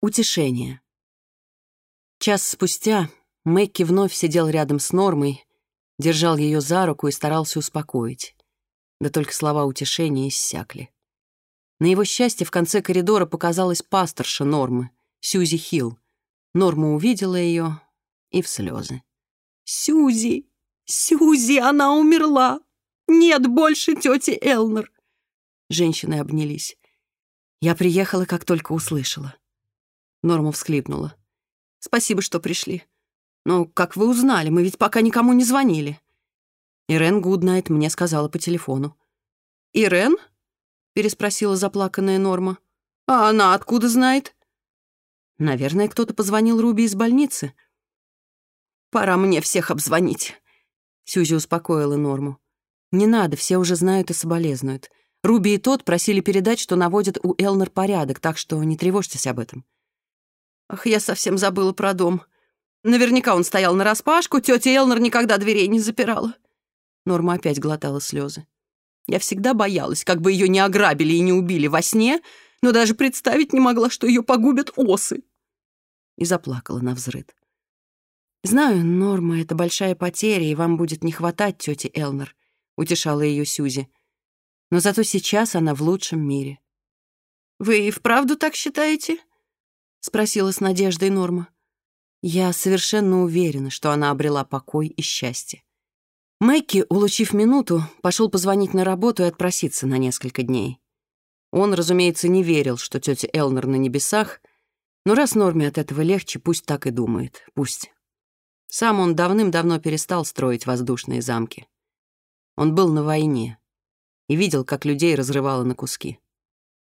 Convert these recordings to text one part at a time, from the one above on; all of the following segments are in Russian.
Утешение. Час спустя Мэкки вновь сидел рядом с Нормой, держал ее за руку и старался успокоить. Да только слова утешения иссякли. На его счастье в конце коридора показалась пасторша Нормы, Сьюзи Хилл. Норма увидела ее и в слезы. «Сьюзи! Сьюзи! Она умерла! Нет больше тети Элнер!» Женщины обнялись. Я приехала, как только услышала. Норма всхлипнула. «Спасибо, что пришли. Но как вы узнали? Мы ведь пока никому не звонили». Ирен Гуднайт мне сказала по телефону. «Ирен?» — переспросила заплаканная Норма. «А она откуда знает?» «Наверное, кто-то позвонил Руби из больницы». «Пора мне всех обзвонить», — Сюзи успокоила Норму. «Не надо, все уже знают и соболезнуют. Руби и тот просили передать, что наводят у Элнер порядок, так что не тревожьтесь об этом». «Ах, я совсем забыла про дом. Наверняка он стоял нараспашку, тетя Элнер никогда дверей не запирала». Норма опять глотала слезы. «Я всегда боялась, как бы ее не ограбили и не убили во сне, но даже представить не могла, что ее погубят осы». И заплакала на взрыд. «Знаю, Норма — это большая потеря, и вам будет не хватать тети Элнер», — утешала ее Сюзи. «Но зато сейчас она в лучшем мире». спросила с надеждой Норма. Я совершенно уверена, что она обрела покой и счастье. Мэкки, улучив минуту, пошел позвонить на работу и отпроситься на несколько дней. Он, разумеется, не верил, что тетя Элнер на небесах, но раз Норме от этого легче, пусть так и думает, пусть. Сам он давным-давно перестал строить воздушные замки. Он был на войне и видел, как людей разрывало на куски.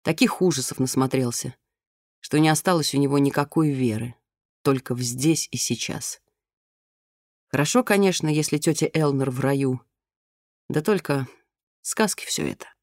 Таких ужасов насмотрелся что не осталось у него никакой веры, только в здесь и сейчас. Хорошо, конечно, если тетя Элнер в раю. Да только сказки все это.